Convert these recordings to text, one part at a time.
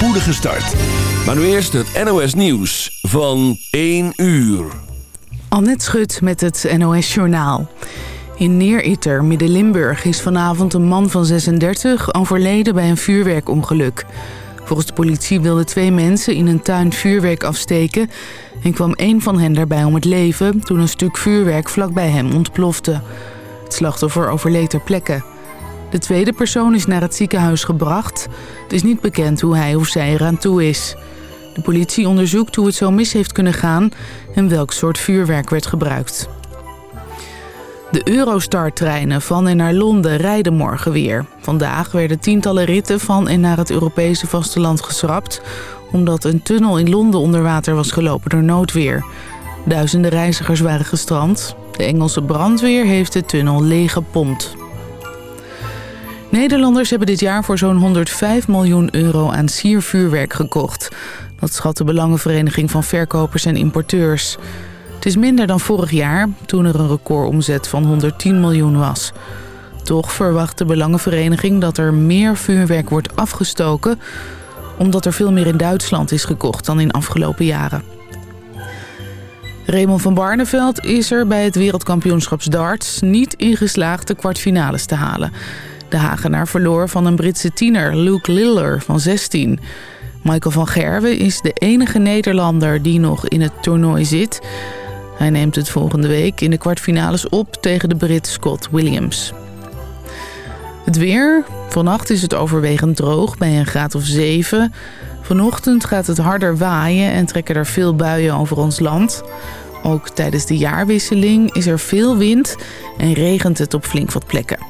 spoedige start. Maar nu eerst het NOS Nieuws van 1 uur. Annette Schut met het NOS Journaal. In Neeritter, Midden-Limburg, is vanavond een man van 36 overleden bij een vuurwerkongeluk. Volgens de politie wilden twee mensen in een tuin vuurwerk afsteken... en kwam één van hen daarbij om het leven toen een stuk vuurwerk vlakbij hem ontplofte. Het slachtoffer overleed ter plekke. De tweede persoon is naar het ziekenhuis gebracht. Het is niet bekend hoe hij of zij eraan toe is. De politie onderzoekt hoe het zo mis heeft kunnen gaan... en welk soort vuurwerk werd gebruikt. De Eurostar-treinen van en naar Londen rijden morgen weer. Vandaag werden tientallen ritten van en naar het Europese vasteland geschrapt... omdat een tunnel in Londen onder water was gelopen door noodweer. Duizenden reizigers waren gestrand. De Engelse brandweer heeft de tunnel leeggepompt. Nederlanders hebben dit jaar voor zo'n 105 miljoen euro aan siervuurwerk gekocht. Dat schat de Belangenvereniging van Verkopers en Importeurs. Het is minder dan vorig jaar, toen er een recordomzet van 110 miljoen was. Toch verwacht de Belangenvereniging dat er meer vuurwerk wordt afgestoken... omdat er veel meer in Duitsland is gekocht dan in afgelopen jaren. Raymond van Barneveld is er bij het wereldkampioenschap darts niet in geslaagd de kwartfinales te halen. De Hagenaar verloor van een Britse tiener, Luke Liller van 16. Michael van Gerwen is de enige Nederlander die nog in het toernooi zit. Hij neemt het volgende week in de kwartfinales op tegen de Brit Scott Williams. Het weer. Vannacht is het overwegend droog bij een graad of 7. Vanochtend gaat het harder waaien en trekken er veel buien over ons land. Ook tijdens de jaarwisseling is er veel wind en regent het op flink wat plekken.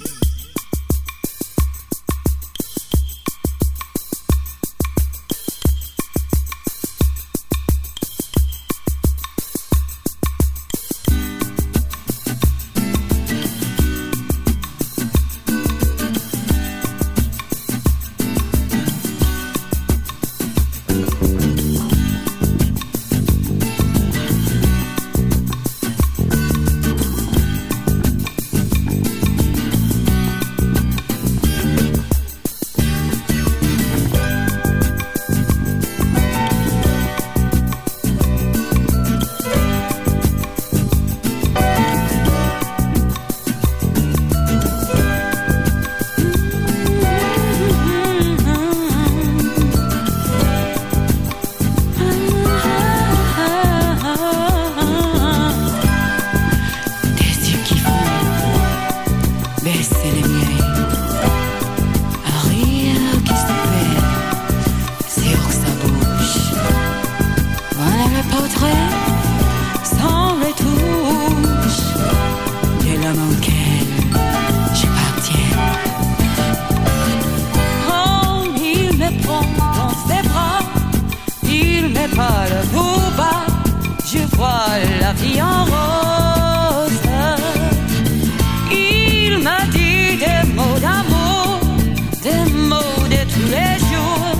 Les jours,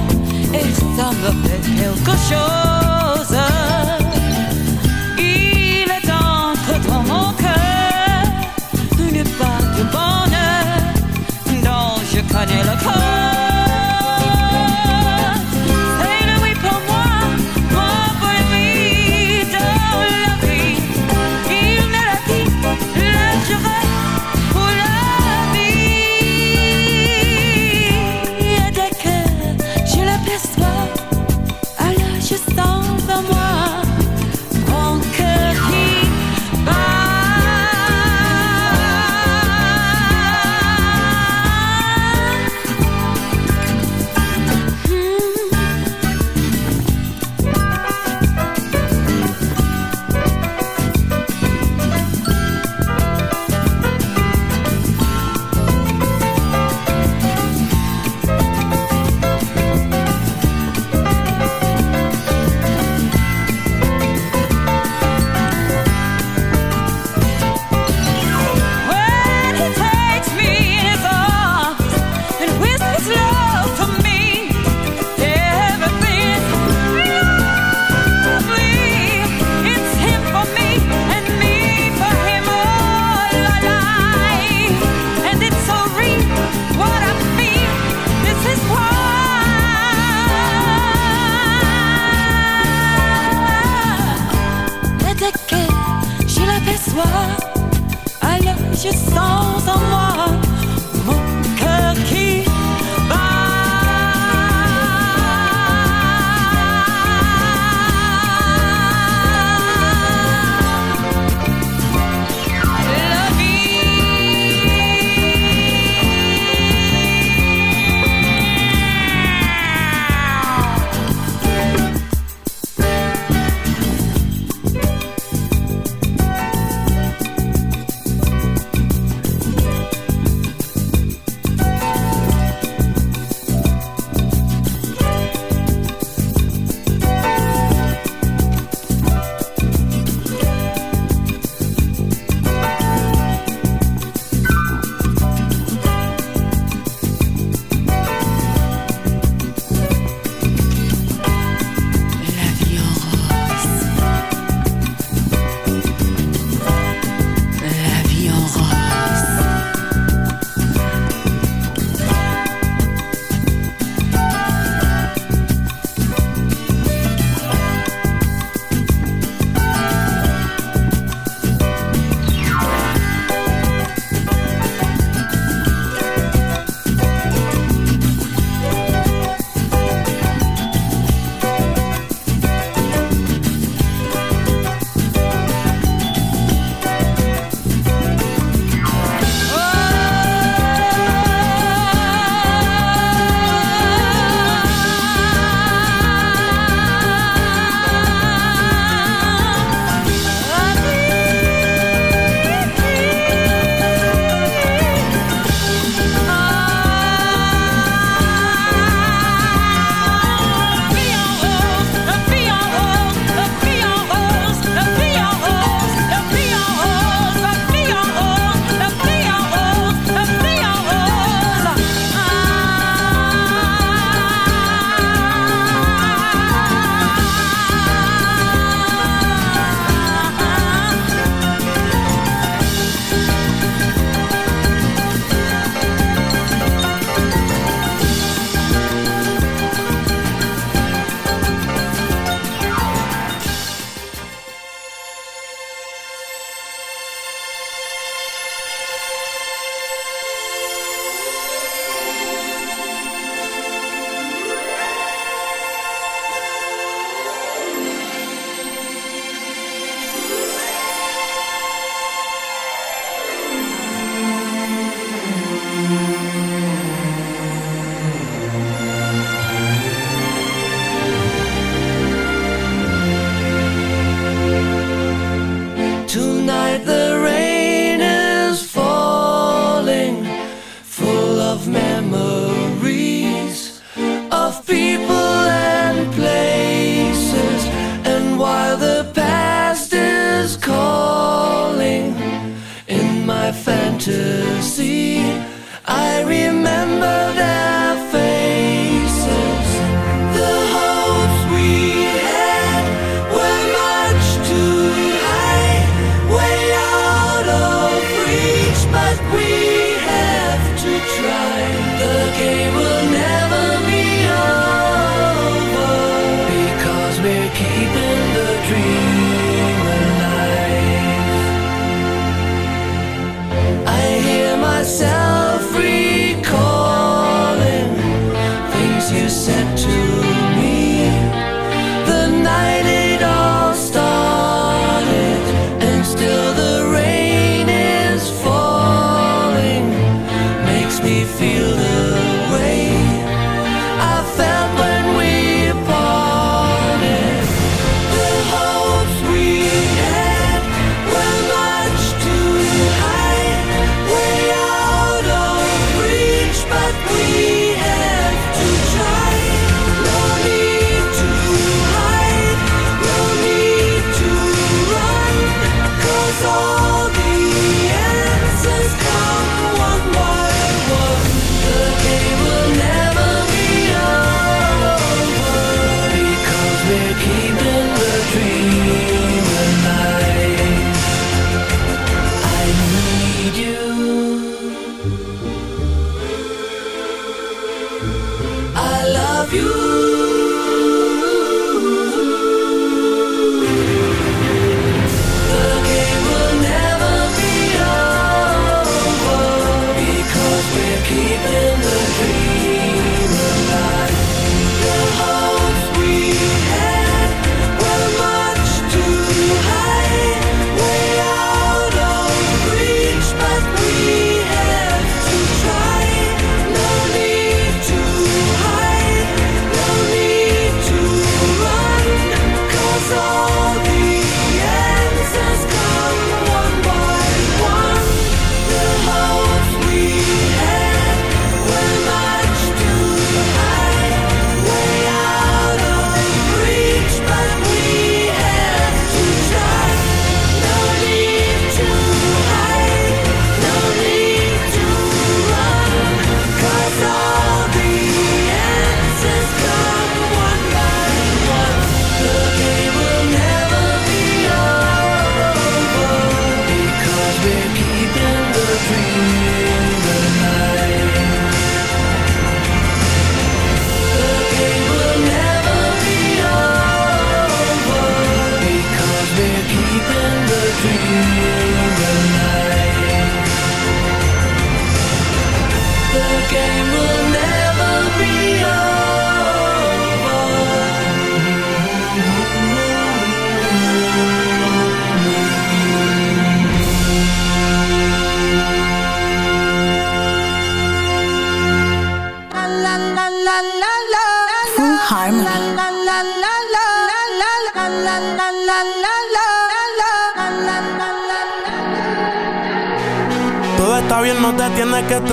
et ça me fait quelque chose.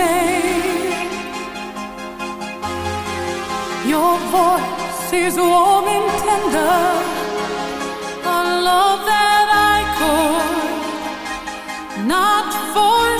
you. Your voice is warm and tender, a love that I could not forsake.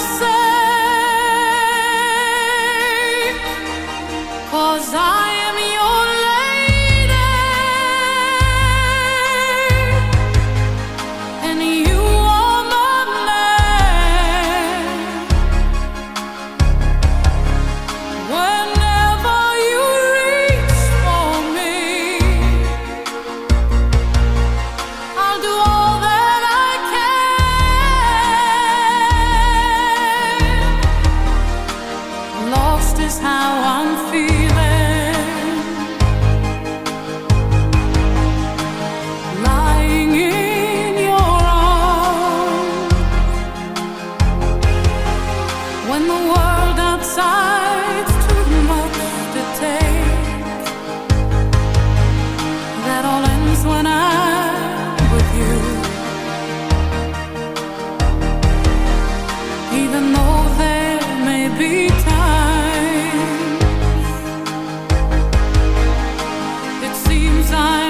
time.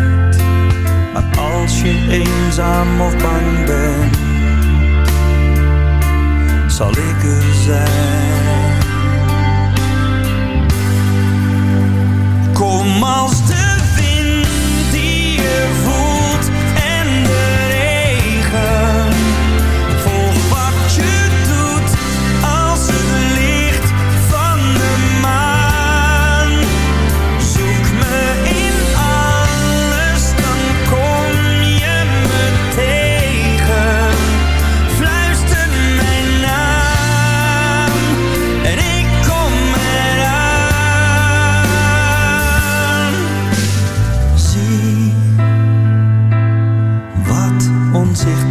als je eenzaam of bang bent, zal ik er zijn. Kom als de wind die je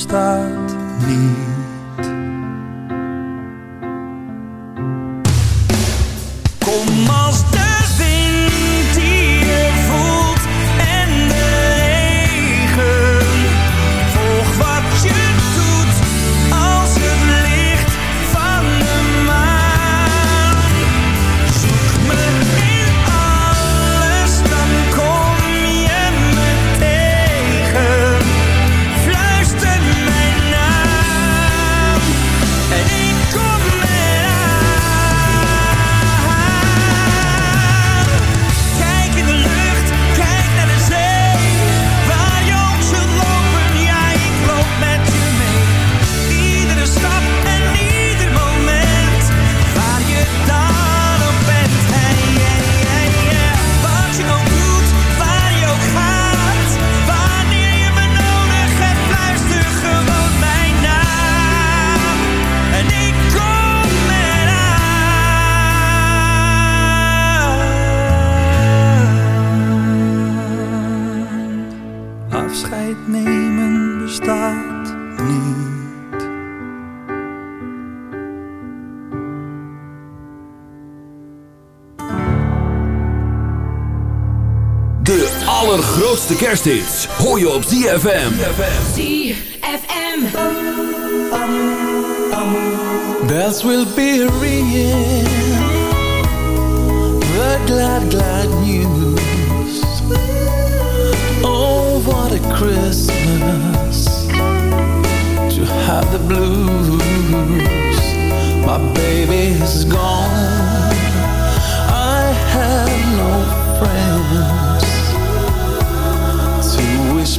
staat niet. kersthits. Hoor je op ZFM. ZFM. Bells will be ringing. The glad, glad news. Oh, what a Christmas. To have the blues. My baby is gone. I have no friends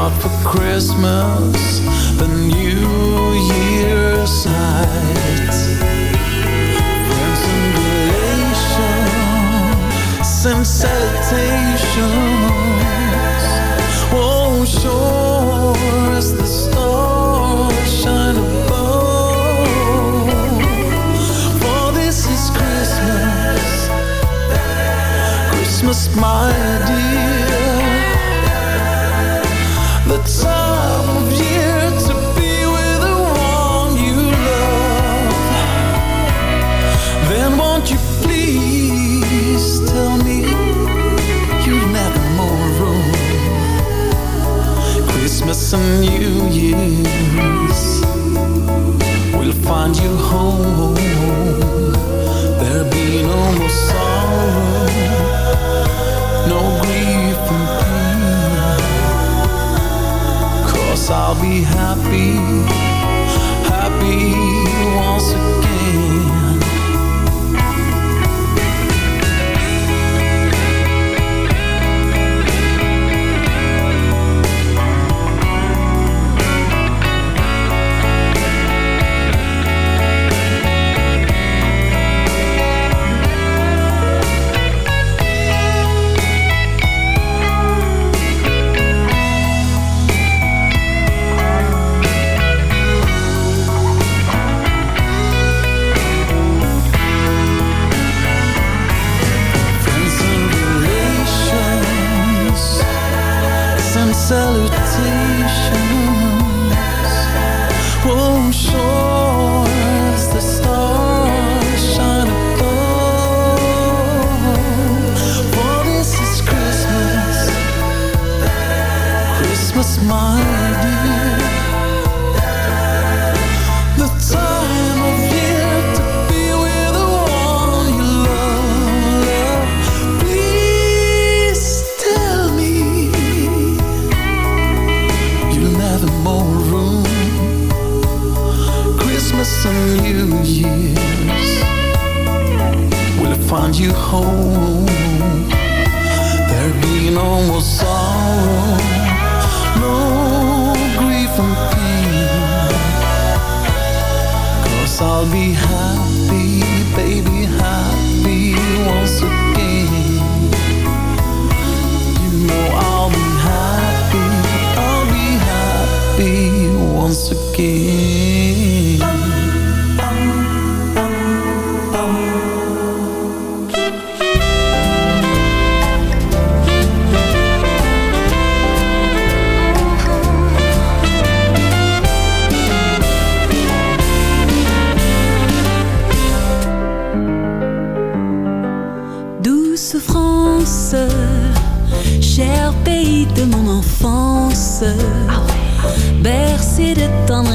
want for Christmas the New Year sights. Friends in relations, sensations. salutations. Oh, sure.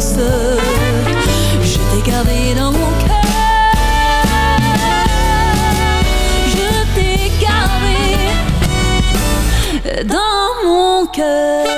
Je t'ai gardé dans mon cœur. Je t'ai gardé dans mon cœur.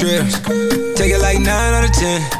Take it like nine out of ten.